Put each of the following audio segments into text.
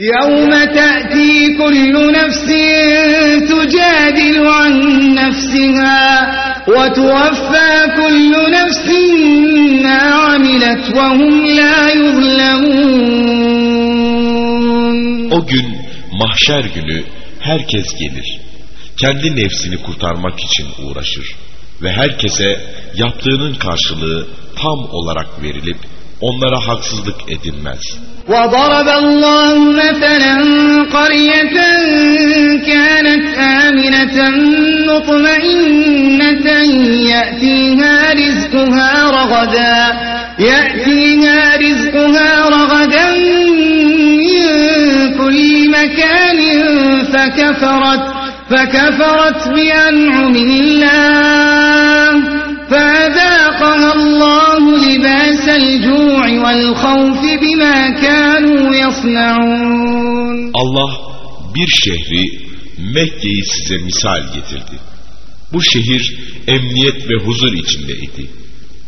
يوم تأتي كل نفس تجادل عن نفسها وتوفى كل نفس ما عملت وهم لا يظلمون O gün mahşer günü herkes gelir. Kendi nefsini kurtarmak için uğraşır ve herkese yaptığının karşılığı tam olarak verilip onlara haksızlık edilmez. وضرب الله مثلا قرية كانت آمنة مطمئنة يأتيها رزقها رغدا يأتيها رزقها رغدا من كل مكان فكفرت فكفرت بأنعم الله فأذاقها الله لباس الجوع. والخوف بما كانوا يصنعون Allah bir şehri Mekke'yi size misal getirdi. Bu şehir emniyet ve huzur içindeydi.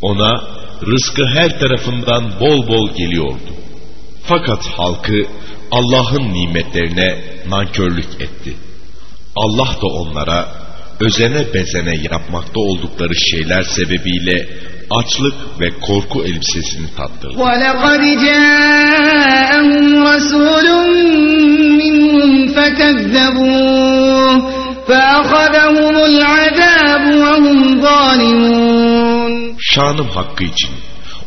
Ona rızkı her tarafından bol bol geliyordu. Fakat halkı Allah'ın nimetlerine nankörlük etti. Allah da onlara özene bezene yapmakta oldukları şeyler sebebiyle açlık ve korku elbisesini tattırdı. ولقد جاءهم رسول منهم فكذبوه فأخذهم العذاب وهم ظالمون Şanım hakkı için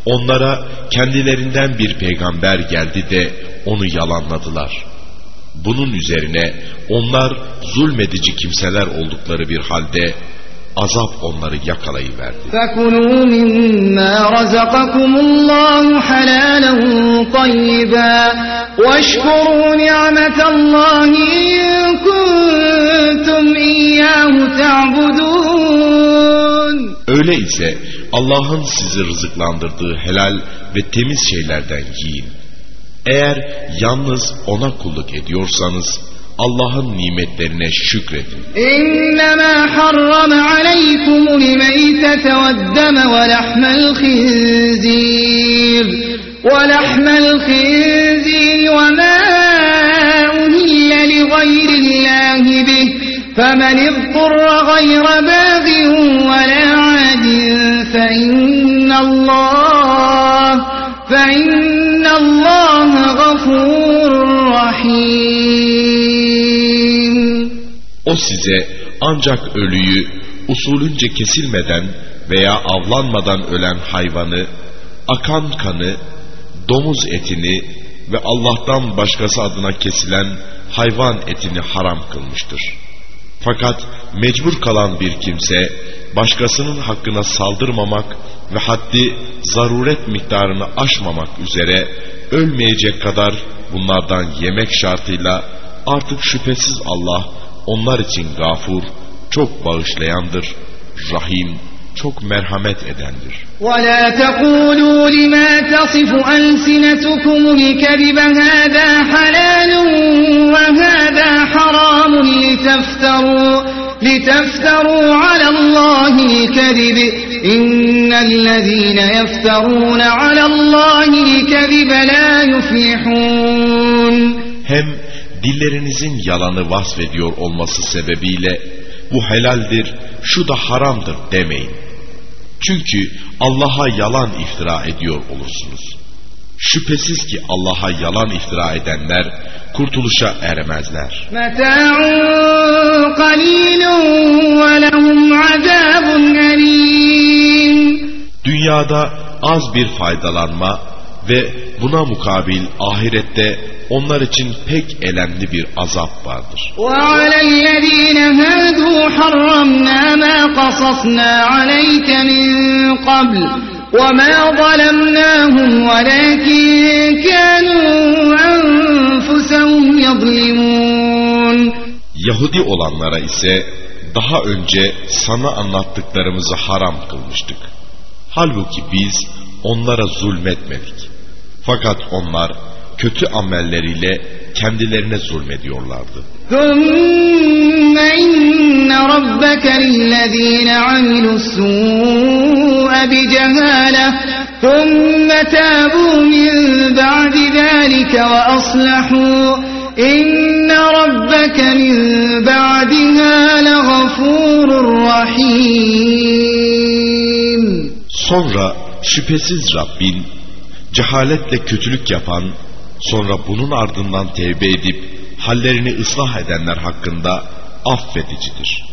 onlara kendilerinden bir peygamber geldi de onu yalanladılar. Bunun üzerine onlar zulmedici kimseler oldukları bir halde azap onları yakalayıverdi. فكلوا مما رزقكم الله حلالا طيبا واشكروا نعمة الله إن كنتم إياه تعبدون Öyleyse Allah'ın sizi rızıklandırdığı helal ve temiz şeylerden yiyin. Eğer yalnız ona kulluk ediyorsanız Allah'ın nimetlerine şükredin. إنما حرم عليكم الميتة والدم ولحم الخنزير ولحم الخنزير وما أهل لغير الله به فمن اضطر غير باغ ولا عاد فإن الله فإن الله غفور رحيم O size ancak ölüyü usulünce kesilmeden veya avlanmadan ölen hayvanı, akan kanı, domuz etini ve Allah'tan başkası adına kesilen hayvan etini haram kılmıştır. Fakat mecbur kalan bir kimse başkasının hakkına saldırmamak ve haddi zaruret miktarını aşmamak üzere ölmeyecek kadar bunlardan yemek şartıyla artık şüphesiz Allah onlar için gafur, çok bağışlayandır, rahim, çok merhamet edendir. ولا تقولوا لما تصف ألسنتكم الكذب هذا حلال وهذا حرام لتفتروا لتفتروا على الله الكذب إن الذين يفترون على الله الكذب لا يفلحون Hem dillerinizin yalanı vasfediyor olması sebebiyle bu helaldir, şu da haramdır demeyin. Çünkü Allah'a yalan iftira ediyor olursunuz. Şüphesiz ki Allah'a yalan iftira edenler kurtuluşa eremezler. Dünyada az bir faydalanma ve buna mukabil ahirette onlar için pek elemli bir azap vardır. وعلى الذين هادوا حرمنا ما قصصنا عليك من قبل وما ظلمناهم ولكن كانوا أنفسهم يظلمون Yahudi olanlara ise daha önce sana anlattıklarımızı haram kılmıştık. Halbuki biz onlara zulmetmedik. Fakat onlar kötü amelleriyle kendilerine zulmediyorlardı. ثم إن ربك للذين عملوا السوء بجهالة ثم تابوا من بعد ذلك وأصلحوا إن ربك من بعدها لغفور رحيم Sonra şüphesiz Rabbin cehaletle kötülük yapan, sonra bunun ardından tevbe edip hallerini ıslah edenler hakkında affedicidir.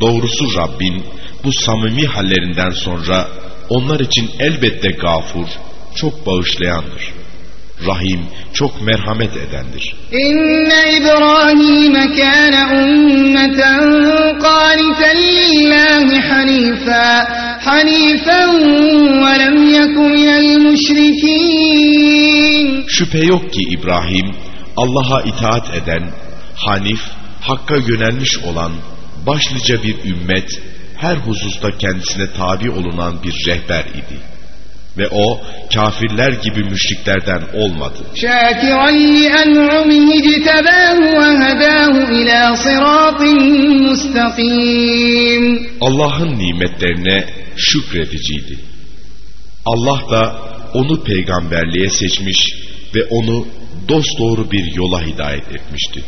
Doğrusu Rabbin bu samimi hallerinden sonra onlar için elbette gafur, çok bağışlayandır. Rahim, çok merhamet edendir. İnne İbrahim kâne ummeten qâniten lillahi hanîfâ hanifen minel müşrikîn. Şüphe yok ki İbrahim Allah'a itaat eden, hanif, hakka yönelmiş olan başlıca bir ümmet, her hususta kendisine tabi olunan bir rehber idi. Ve o kafirler gibi müşriklerden olmadı. شَاكِرًا لِأَنْعُمِهِ اجْتَبَاهُ وَهَدَاهُ إِلَى صِرَاطٍ مُسْتَقِيمٍ Allah'ın nimetlerine şükrediciydi. Allah da onu peygamberliğe seçmiş ve onu dosdoğru bir yola hidayet etmişti.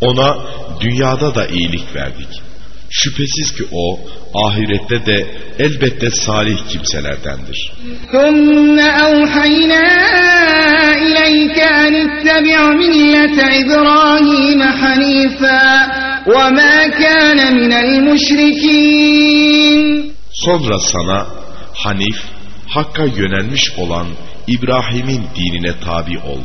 Ona dünyada da iyilik verdik Şüphesiz ki o ahirette de elbette salih kimselerdendir. Sonra sana Hanif, Hakk'a yönelmiş olan İbrahim'in dinine tabi ol.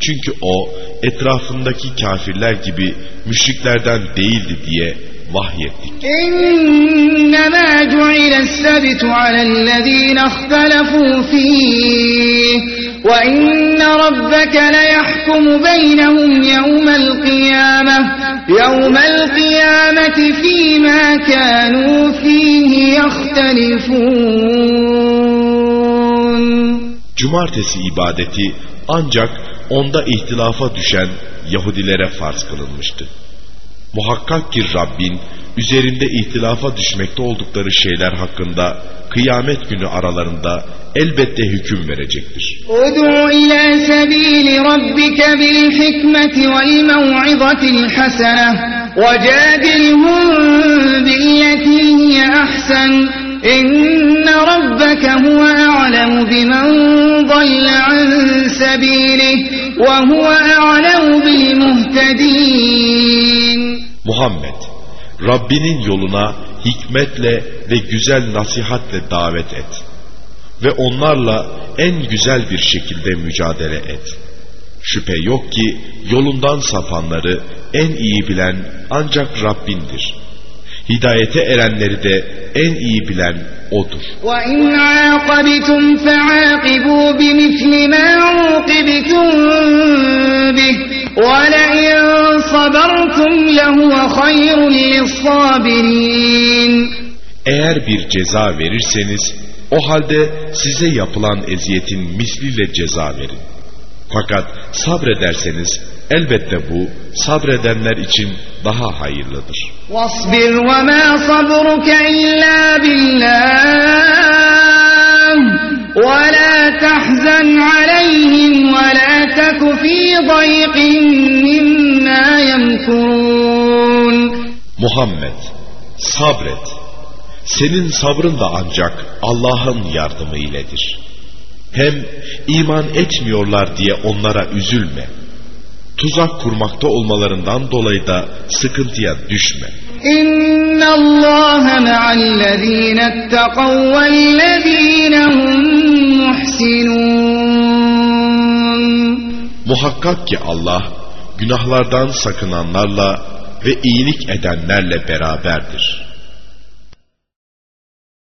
Çünkü o etrafındaki kafirler gibi müşriklerden değildi diye vahyettik. إنما جعل السبت على الذين اختلفوا فيه وإن ربك ليحكم بينهم يوم القيامة يوم القيامة فيما كانوا فيه يختلفون Cumartesi ibadeti ancak onda ihtilafa düşen Yahudilere farz kılınmıştı. Muhakkak ki Rabbin üzerinde ihtilafa düşmekte oldukları şeyler hakkında kıyamet günü aralarında elbette hüküm verecektir. ادع إلى سبيل ربك بالحكمة والموعظة الحسنة وجادلهم بالتي هي أحسن إن ربك هو أعلم بمن ضل عن سبيله وهو أعلم بالمهتدين Muhammed, Rabbinin yoluna hikmetle ve güzel nasihatle davet et. Ve onlarla en güzel bir şekilde mücadele et. Şüphe yok ki yolundan sapanları en iyi bilen ancak Rabbindir. Hidayete erenleri de en iyi bilen O'dur. وإن عاقبتم فعاقبوا بمثل ما عوقبتم به ولئن صبرتم لهو خير للصابرين Eğer bir ceza verirseniz o halde size yapılan eziyetin misliyle ceza verin. Fakat sabrederseniz elbette bu sabredenler için daha hayırlıdır. واصبر وما صبرك إلا بالله ولا تحزن عليهم ولا تك في ضيق مما يمكرون Muhammed sabret. Senin sabrın da ancak Allah'ın yardımı iledir. Hem iman etmiyorlar diye onlara üzülme. Tuzak kurmakta olmalarından dolayı da sıkıntıya düşme. إن الله مع الذين اتقوا والذين هم محسنون Muhakkak ki Allah günahlardan sakınanlarla ve iyilik edenlerle beraberdir.